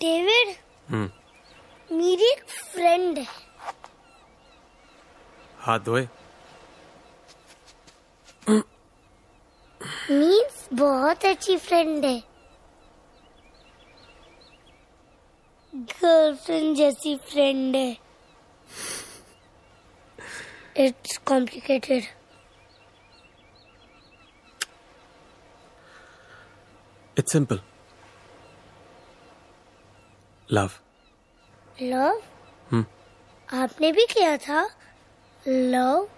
David हम्म। मेरी एक friend है। हाथ धोए। मीन्स बहुत अच्छी फ्रेंड है। गर्लफ्रेंड जैसी फ्रेंड है। It's complicated it's simple love love hmm आपने भी किया था? लव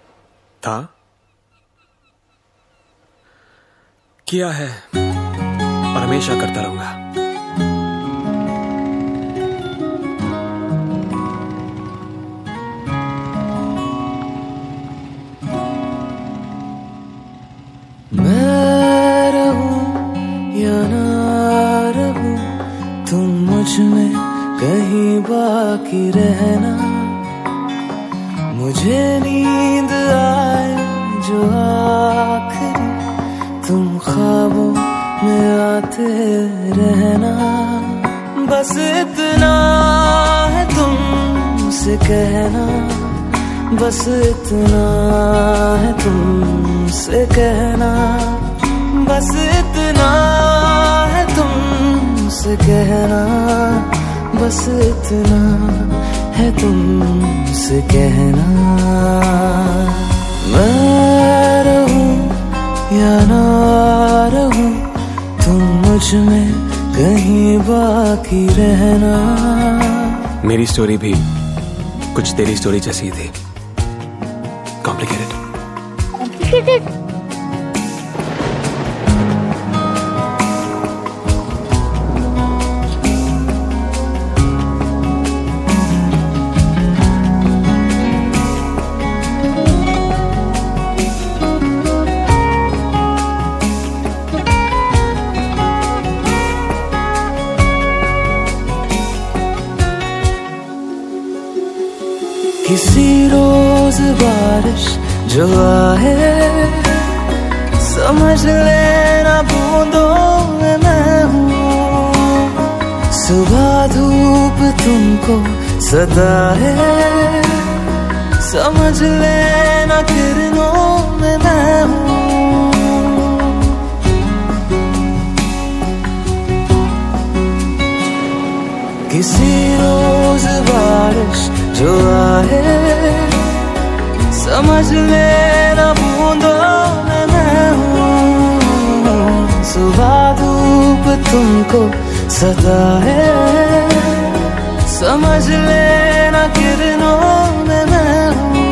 था? किया है। और हमेशा करता रहूँगा। बाकी रहना। मुझे नींद आए जो आखिरी तुम ख्वाबों में आते रहना। बस इतना है तुमसे कहना। बस इतना है तुमसे कहना। बस इतना है तुमसे कहना। बस इतना है तुमसे कहना। मैं रहूँ या ना रहूँ तुम मुझमें कहीं बाकी रहना। मेरी स्टोरी भी कुछ तेरी स्टोरी जैसी थी। कॉम्प्लिकेटेड कॉम्प्लिकेटेड किसी रोज बारिश जो आए, समझ लेना बूंदों में मैं हूँ। सुबह धूप तुमको सदा है, समझ लेना किरणों समझ लेना बूंदों में मैं हूँ सुबह धूप तुमको सदा है समझ लेना किरणों में मैं हूँ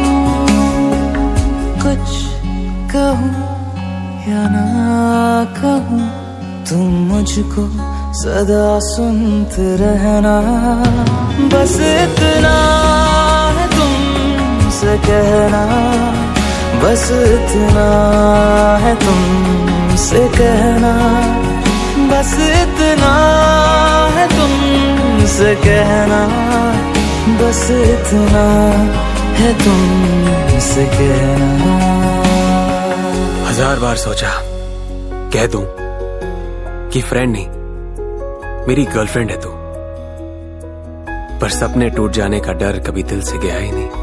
कुछ कहूँ या ना कहूँ तुम मुझको सदा सुनते रहना बस इतना कहना, बस इतना है तुमसे कहना, बस इतना है तुमसे कहना, बस इतना है तुमसे कहना। हज़ार बार सोचा, कह दूँ कि फ्रेंड नहीं, मेरी गर्लफ्रेंड है तू। पर सपने टूट जाने का डर कभी दिल से गया ही नहीं।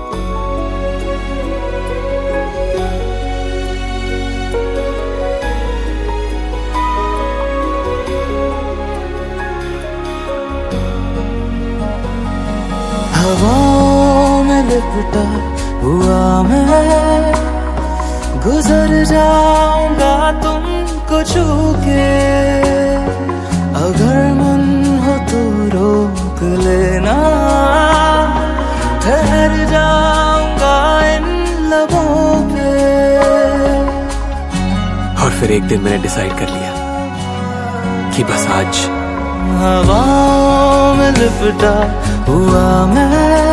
लिपटा हुआ मैं। गुजर जाऊँगा तुमको छू के अगर मन हो तो रोक लेना। ठहर जाऊँगा इन लबों पे। और फिर एक दिन मैंने डिसाइड कर लिया कि बस आज हवाओं में लिपटा हुआ मैं।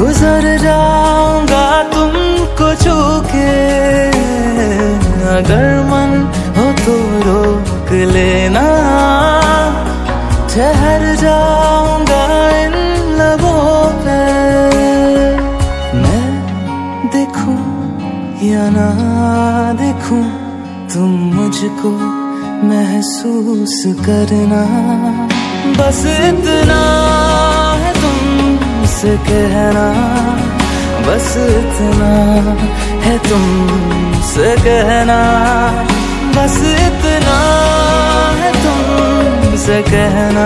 गुजर जाऊँगा तुमको छू के अगर मन हो तो रोक लेना। ठहर जाऊँगा इन लबों पे। मैं देखूँ या ना देखूँ, तुम मुझको महसूस करना। बस इतना। तुमसे कहना, बस इतना है तुमसे कहना, बस इतना है तुमसे कहना,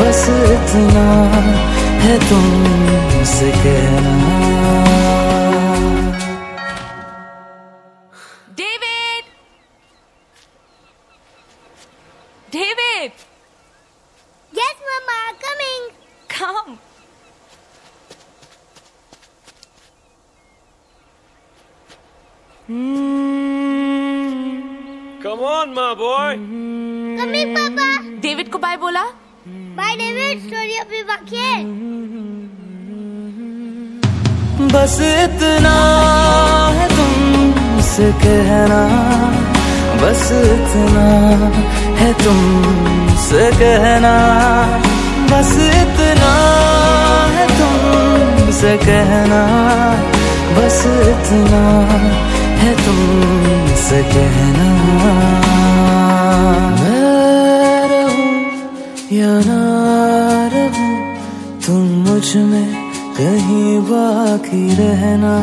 बस इतना है तुमसे कहना David! David! Yes, Mama, coming. Come. Come on, my boy. Coming, Papa. David को बाय बोला? Bye, David. Story अभी बाकी है. बस इतना है तुमसे कहना। बस इतना है तुमसे कहना। बस इतना है तुमसे कहना। बस इतना है तुमसे कहना। मैं तुम मुझमें कहीं बाकी रहना।